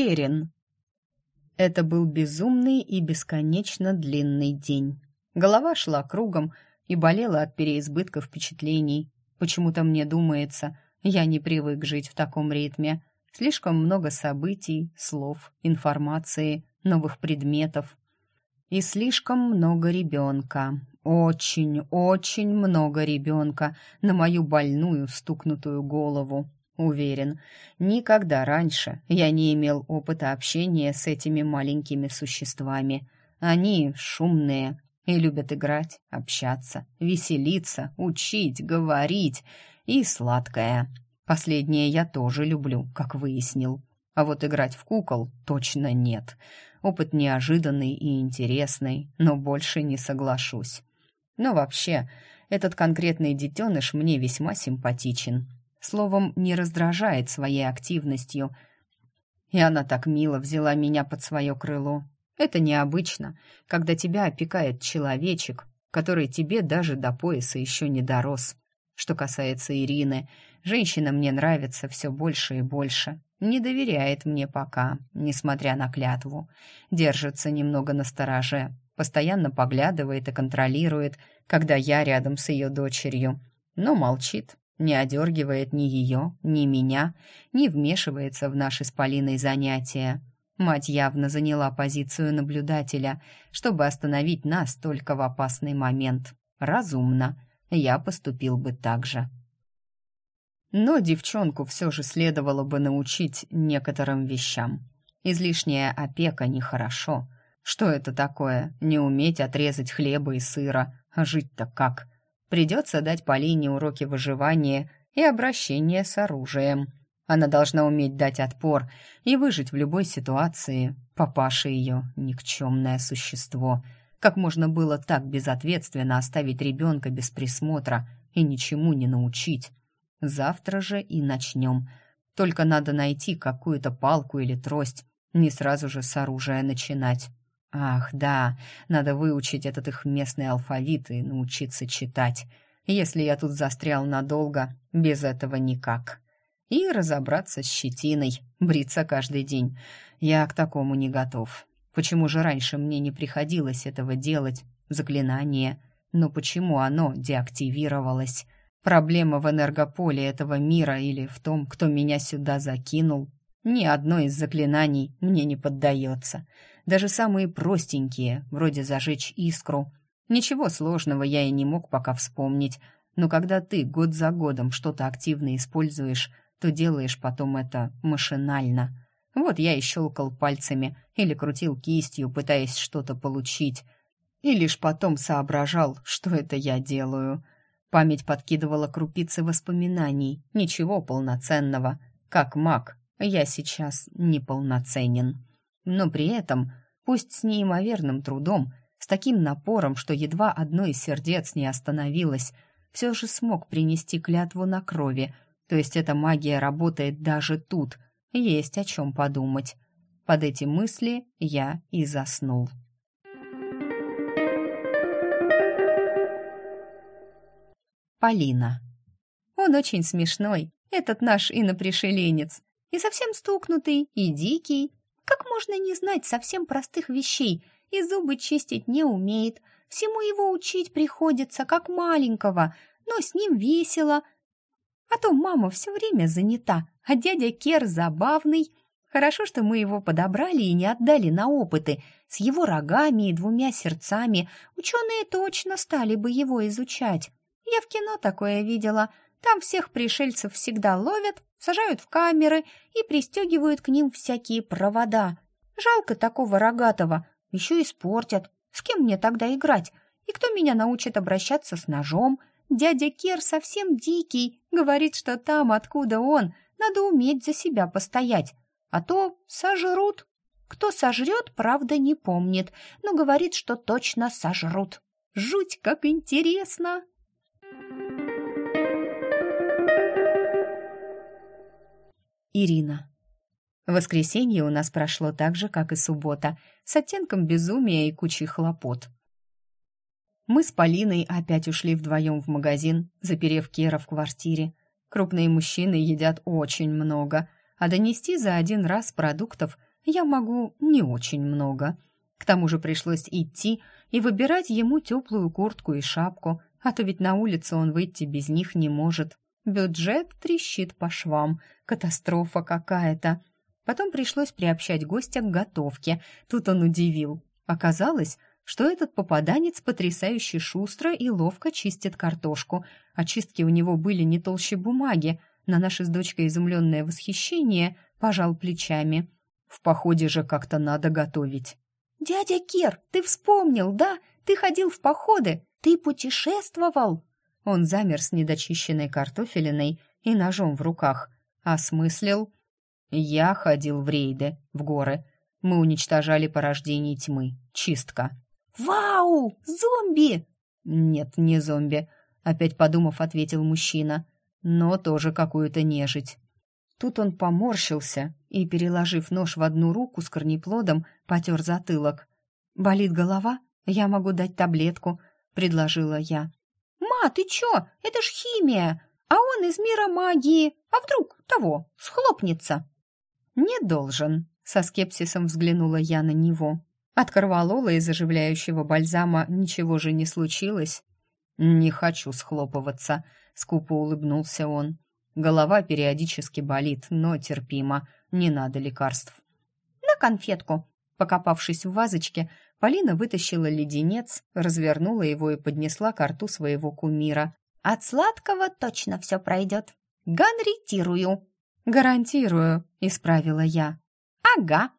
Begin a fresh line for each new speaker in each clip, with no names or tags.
Керин. Это был безумный и бесконечно длинный день. Голова шла кругом и болела от переизбытка впечатлений. Почему-то мне думается, я не привык жить в таком ритме. Слишком много событий, слов, информации, новых предметов. И слишком много ребенка. Очень, очень много ребенка на мою больную, стукнутую голову. Уверен, никогда раньше я не имел опыта общения с этими маленькими существами. Они шумные и любят играть, общаться, веселиться, учить, говорить и сладкое. Последнее я тоже люблю, как выяснил. А вот играть в кукол точно нет. Опыт неожиданный и интересный, но больше не соглашусь. Но вообще, этот конкретный детеныш мне весьма симпатичен. Словом, не раздражает своей активностью. И она так мило взяла меня под свое крыло. Это необычно, когда тебя опекает человечек, который тебе даже до пояса еще не дорос. Что касается Ирины, женщина мне нравится все больше и больше. Не доверяет мне пока, несмотря на клятву. Держится немного на стороже, постоянно поглядывает и контролирует, когда я рядом с ее дочерью, но молчит, не одергивает ни ее, ни меня, не вмешивается в наши с Полиной занятия. Мать явно заняла позицию наблюдателя, чтобы остановить нас только в опасный момент. Разумно я поступил бы так же. Но девчонку все же следовало бы научить некоторым вещам. Излишняя опека нехорошо. Что это такое? Не уметь отрезать хлеба и сыра. А жить-то как? Придется дать Полине уроки выживания и обращения с оружием. Она должна уметь дать отпор и выжить в любой ситуации. Папаша ее — никчемное существо — как можно было так безответственно оставить ребенка без присмотра и ничему не научить? Завтра же и начнем. Только надо найти какую-то палку или трость, не сразу же с оружия начинать. Ах, да, надо выучить этот их местный алфавит и научиться читать. Если я тут застрял надолго, без этого никак. И разобраться с щетиной, бриться каждый день. Я к такому не готов. Почему же раньше мне не приходилось этого делать? Заклинание. Но почему оно деактивировалось? Проблема в энергополе этого мира или в том, кто меня сюда закинул? Ни одно из заклинаний мне не поддается. Даже самые простенькие, вроде зажечь искру. Ничего сложного я и не мог пока вспомнить. Но когда ты год за годом что-то активно используешь, то делаешь потом это машинально. Вот я и щелкал пальцами или крутил кистью, пытаясь что-то получить. И лишь потом соображал, что это я делаю. Память подкидывала крупицы воспоминаний. Ничего полноценного. Как маг, я сейчас неполноценен. Но при этом, пусть с неимоверным трудом, с таким напором, что едва одно из сердец не остановилось, все же смог принести клятву на крови. То есть эта магия работает даже тут — есть о чем подумать. Под эти мысли я и заснул. Полина. Он очень смешной, этот наш инопришеленец. И совсем стукнутый, и дикий. Как можно не знать совсем простых вещей? И зубы чистить не умеет. Всему его учить приходится, как маленького. Но с ним весело. А то мама все время занята, а дядя Кер забавный. Хорошо, что мы его подобрали и не отдали на опыты. С его рогами и двумя сердцами ученые точно стали бы его изучать. Я в кино такое видела. Там всех пришельцев всегда ловят, сажают в камеры и пристегивают к ним всякие провода. Жалко такого рогатого, еще испортят. С кем мне тогда играть? И кто меня научит обращаться с ножом? Дядя Кер совсем дикий, говорит, что там, откуда он, надо уметь за себя постоять, а то сожрут. Кто сожрет, правда, не помнит, но говорит, что точно сожрут. Жуть, как интересно! Ирина. Воскресенье у нас прошло так же, как и суббота, с оттенком безумия и кучей хлопот. Мы с Полиной опять ушли вдвоем в магазин, заперев Кера в квартире. Крупные мужчины едят очень много, а донести за один раз продуктов я могу не очень много. К тому же пришлось идти и выбирать ему теплую куртку и шапку, а то ведь на улицу он выйти без них не может. Бюджет трещит по швам. Катастрофа какая-то. Потом пришлось приобщать гостя к готовке. Тут он удивил. Оказалось, что этот попаданец потрясающе шустро и ловко чистит картошку. Очистки у него были не толще бумаги. На наше с дочкой изумленное восхищение пожал плечами. В походе же как-то надо готовить.
«Дядя Кир, ты вспомнил, да? Ты ходил в походы, ты путешествовал!»
Он замер с недочищенной картофелиной и ножом в руках. Осмыслил. Я ходил в рейды, в горы. Мы уничтожали порождение тьмы. Чистка.
«Вау! Зомби!»
«Нет, не зомби», — опять подумав, ответил мужчина. «Но тоже какую-то нежить». Тут он поморщился и, переложив нож в одну руку с корнеплодом, потер затылок. «Болит голова? Я могу дать таблетку», — предложила я.
«Ма, ты чё? Это ж химия! А он из мира магии! А вдруг того, схлопнется?»
«Не должен», — со скепсисом взглянула я на него. От корвалола и заживляющего бальзама ничего же не случилось. «Не хочу схлопываться», — скупо улыбнулся он. «Голова периодически болит, но терпимо. Не надо лекарств».
«На конфетку»,
Покопавшись в вазочке, Полина вытащила леденец, развернула его и поднесла к рту своего кумира.
«От сладкого точно все пройдет. Гарантирую».
«Гарантирую», — исправила я.
«Ага».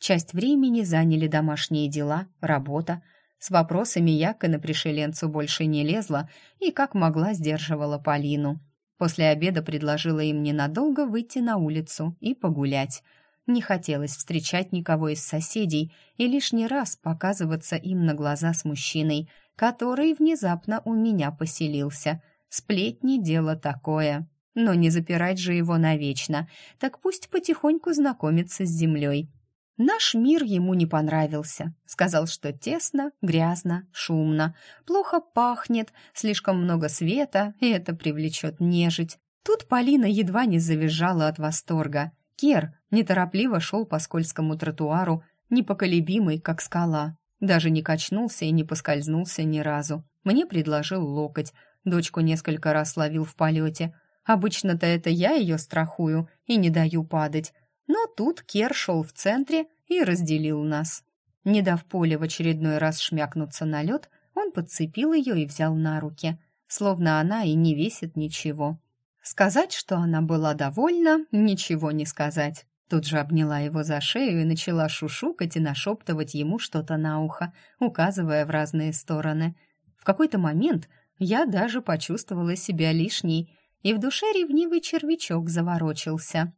Часть времени заняли домашние дела, работа. С вопросами я к инопришеленцу больше не лезла и как могла сдерживала Полину. После обеда предложила им ненадолго выйти на улицу и погулять — не хотелось встречать никого из соседей и лишний раз показываться им на глаза с мужчиной, который внезапно у меня поселился. Сплетни — дело такое. Но не запирать же его навечно, так пусть потихоньку знакомится с землей. Наш мир ему не понравился. Сказал, что тесно, грязно, шумно, плохо пахнет, слишком много света, и это привлечет нежить. Тут Полина едва не завизжала от восторга. Кер неторопливо шел по скользкому тротуару, непоколебимый, как скала. Даже не качнулся и не поскользнулся ни разу. Мне предложил локоть, дочку несколько раз ловил в полете. Обычно-то это я ее страхую и не даю падать. Но тут Кер шел в центре и разделил нас. Не дав Поле в очередной раз шмякнуться на лед, он подцепил ее и взял на руки, словно она и не весит ничего. Сказать, что она была довольна, ничего не сказать. Тут же обняла его за шею и начала шушукать и нашептывать ему что-то на ухо, указывая в разные стороны. В какой-то момент я даже почувствовала себя лишней, и в душе ревнивый червячок заворочился.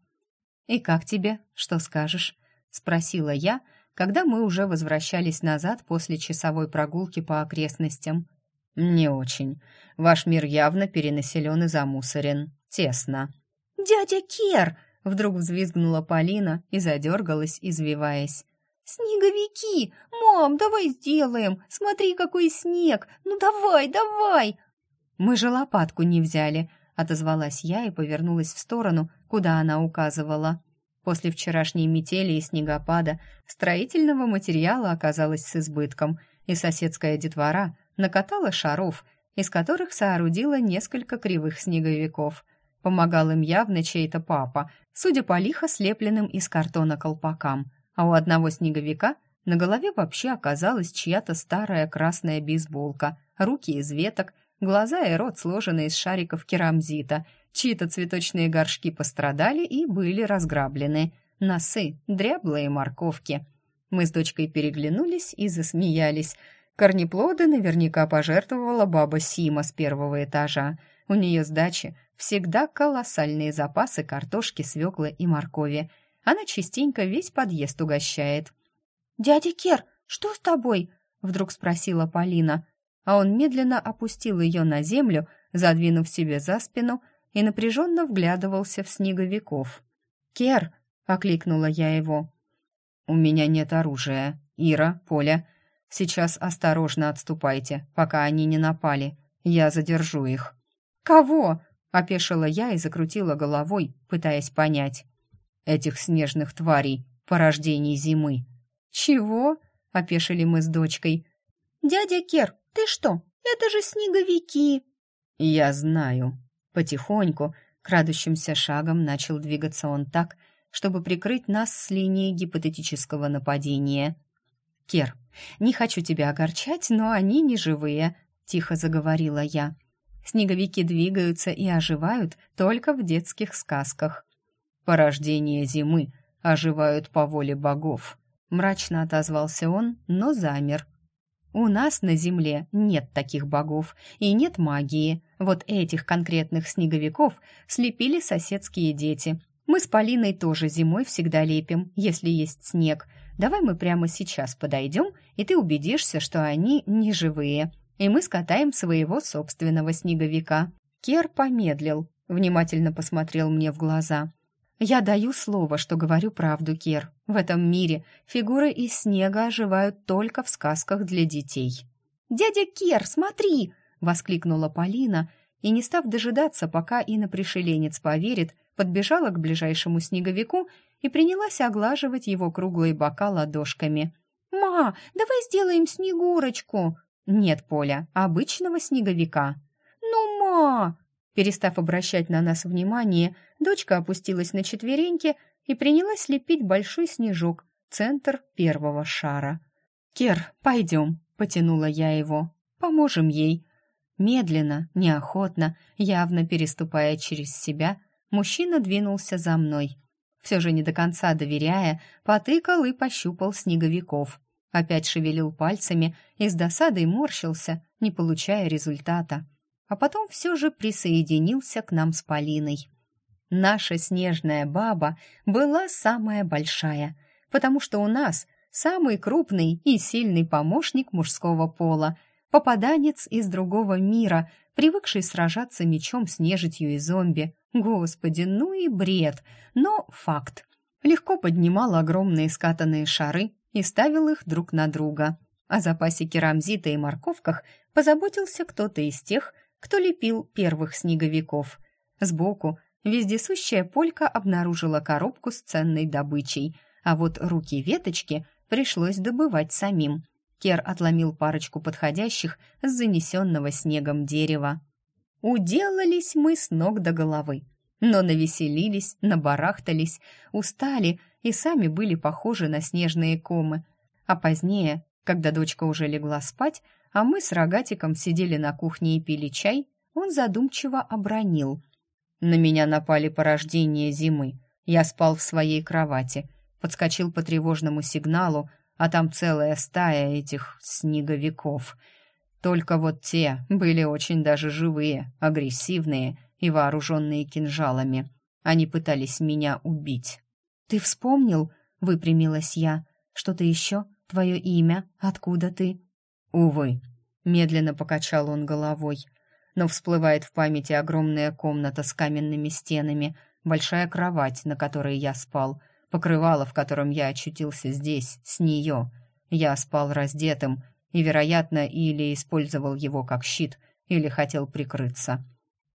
«И как тебе? Что скажешь?» — спросила я, когда мы уже возвращались назад после часовой прогулки по окрестностям. «Не очень. Ваш мир явно перенаселен и замусорен. Тесно».
«Дядя Кер!»
— вдруг взвизгнула Полина и задергалась, извиваясь.
«Снеговики! Мам, давай сделаем! Смотри, какой снег! Ну давай, давай!»
«Мы же лопатку не взяли», — отозвалась я и повернулась в сторону, куда она указывала. После вчерашней метели и снегопада строительного материала оказалось с избытком, и соседская детвора накатала шаров, из которых соорудила несколько кривых снеговиков. Помогал им явно чей-то папа, судя по лихо слепленным из картона колпакам, а у одного снеговика на голове вообще оказалась чья-то старая красная бейсболка, руки из веток, глаза и рот сложены из шариков керамзита, чьи-то цветочные горшки пострадали и были разграблены, носы, дряблые морковки. Мы с дочкой переглянулись и засмеялись – Корнеплоды наверняка пожертвовала баба Сима с первого этажа. У нее с дачи всегда колоссальные запасы картошки, свеклы и моркови. Она частенько весь подъезд угощает.
«Дядя Кер, что с тобой?» — вдруг спросила Полина.
А он медленно опустил ее на землю, задвинув себе за спину, и напряженно вглядывался в снеговиков. «Кер!» — окликнула я его. «У меня нет оружия. Ира, Поля, Сейчас осторожно отступайте, пока они не напали. Я задержу их». «Кого?» — опешила я и закрутила головой, пытаясь понять. «Этих снежных тварей», порождений зимы».
«Чего?» — опешили мы с дочкой.
«Дядя Кер, ты что? Это же снеговики!»
«Я знаю». Потихоньку, крадущимся шагом начал двигаться он так, чтобы прикрыть нас с линией гипотетического нападения. «Кер, не хочу тебя огорчать, но они не живые», — тихо заговорила я. «Снеговики двигаются и оживают только в детских сказках». «Порождение зимы оживают по воле богов», — мрачно отозвался он, но замер. «У нас на Земле нет таких богов и нет магии. Вот этих конкретных снеговиков слепили соседские дети, мы с Полиной тоже зимой всегда лепим, если есть снег. Давай мы прямо сейчас подойдем, и ты убедишься, что они не живые. И мы скатаем своего собственного снеговика». Кер помедлил, внимательно посмотрел мне в глаза. «Я даю слово, что говорю правду, Кер. В этом мире фигуры из снега оживают только в сказках для детей».
«Дядя Кер, смотри!» — воскликнула Полина, и, не став дожидаться, пока инопришеленец поверит, подбежала к ближайшему снеговику и принялась оглаживать его круглые бока ладошками.
«Ма, давай сделаем снегурочку!»
«Нет, Поля, обычного снеговика».
«Ну, ма!»
Перестав обращать на нас внимание, дочка опустилась на четвереньки и принялась лепить большой снежок, центр первого шара. «Кер, пойдем», — потянула я его. «Поможем ей». Медленно, неохотно, явно переступая через себя, мужчина двинулся за мной. Все же не до конца доверяя, потыкал и пощупал снеговиков. Опять шевелил пальцами и с досадой морщился, не получая результата. А потом все же присоединился к нам с Полиной. Наша снежная баба была самая большая, потому что у нас самый крупный и сильный помощник мужского пола, попаданец из другого мира, привыкший сражаться мечом с нежитью и зомби, Господи, ну и бред, но факт. Легко поднимал огромные скатанные шары и ставил их друг на друга. О запасе керамзита и морковках позаботился кто-то из тех, кто лепил первых снеговиков. Сбоку вездесущая полька обнаружила коробку с ценной добычей, а вот руки веточки пришлось добывать самим. Кер отломил парочку подходящих с занесенного снегом дерева. Уделались мы с ног до головы, но навеселились, набарахтались, устали и сами были похожи на снежные комы. А позднее, когда дочка уже легла спать, а мы с рогатиком сидели на кухне и пили чай, он задумчиво обронил. На меня напали порождения зимы. Я спал в своей кровати, подскочил по тревожному сигналу, а там целая стая этих снеговиков — только вот те были очень даже живые, агрессивные и вооруженные кинжалами. Они пытались меня убить. «Ты вспомнил?» — выпрямилась я. «Что-то еще? Твое имя? Откуда ты?» «Увы», — медленно покачал он головой. Но всплывает в памяти огромная комната с каменными стенами, большая кровать, на которой я спал, покрывало, в котором я очутился здесь, с нее. Я спал раздетым, и, вероятно, или использовал его как щит, или хотел прикрыться.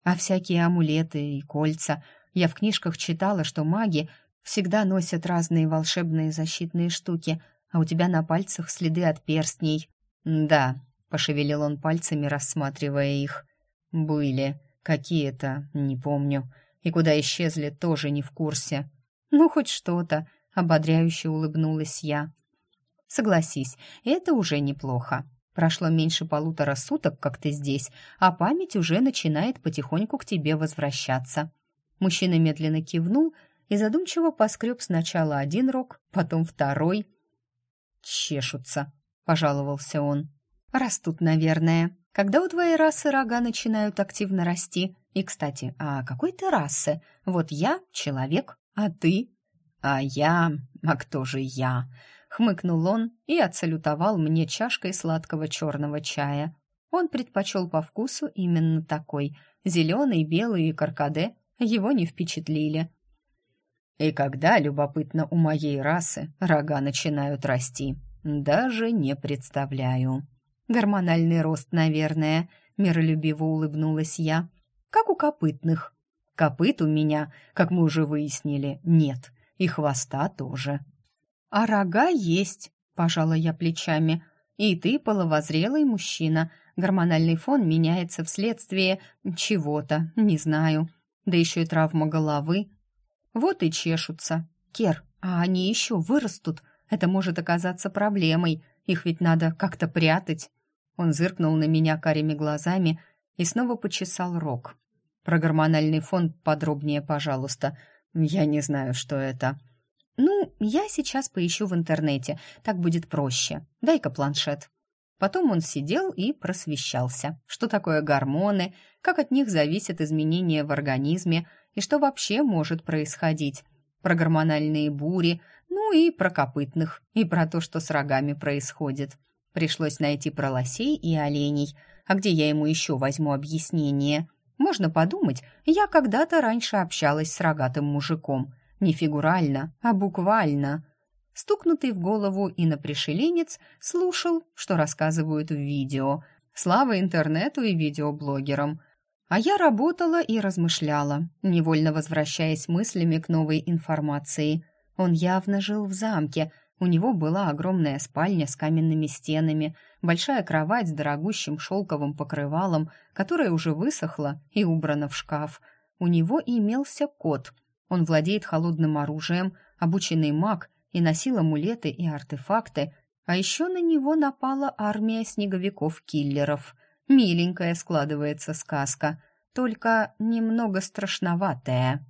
А всякие амулеты и кольца. Я в книжках читала, что маги всегда носят разные волшебные защитные штуки, а у тебя на пальцах следы от перстней. Да, пошевелил он пальцами, рассматривая их. Были какие-то, не помню. И куда исчезли, тоже не в курсе. Ну, хоть что-то, ободряюще улыбнулась я. Согласись, это уже неплохо. Прошло меньше полутора суток, как ты здесь, а память уже начинает потихоньку к тебе возвращаться. Мужчина медленно кивнул и задумчиво поскреб сначала один рог, потом второй. «Чешутся», — пожаловался он. «Растут, наверное. Когда у твоей расы рога начинают активно расти? И, кстати, а какой ты расы? Вот я — человек, а ты?» «А я... А кто же я?» хмыкнул он и отсалютовал мне чашкой сладкого черного чая. Он предпочел по вкусу именно такой. Зеленый, белый и каркаде его не впечатлили. И когда, любопытно, у моей расы рога начинают расти, даже не представляю. Гормональный рост, наверное, миролюбиво улыбнулась я. Как у копытных. Копыт у меня, как мы уже выяснили, нет, и хвоста тоже.
А рога есть, пожала я плечами. И ты половозрелый мужчина. Гормональный фон меняется вследствие чего-то, не знаю. Да еще и травма головы. Вот и чешутся. Кер, а они еще вырастут. Это может оказаться проблемой. Их ведь надо как-то прятать. Он зыркнул на меня карими глазами и снова почесал рог. Про гормональный фон подробнее, пожалуйста. Я не знаю, что это.
Ну, я сейчас поищу в интернете, так будет проще. Дай-ка планшет. Потом он сидел и просвещался. Что такое гормоны, как от них зависят изменения в организме и что вообще может происходить. Про гормональные бури, ну и про копытных, и про то, что с рогами происходит. Пришлось найти про лосей и оленей. А где я ему еще возьму объяснение? Можно подумать, я когда-то раньше общалась с рогатым мужиком. Не фигурально, а буквально. Стукнутый в голову инопришеленец слушал, что рассказывают в видео. Слава интернету и видеоблогерам. А я работала и размышляла, невольно возвращаясь мыслями к новой информации. Он явно жил в замке, у него была огромная спальня с каменными стенами, большая кровать с дорогущим шелковым покрывалом, которое уже высохло и убрано в шкаф. У него имелся кот. Он владеет холодным оружием, обученный маг и носил амулеты и артефакты, а еще на него напала армия снеговиков-киллеров. Миленькая складывается сказка, только немного страшноватая.